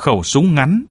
khẩu súng ngắn.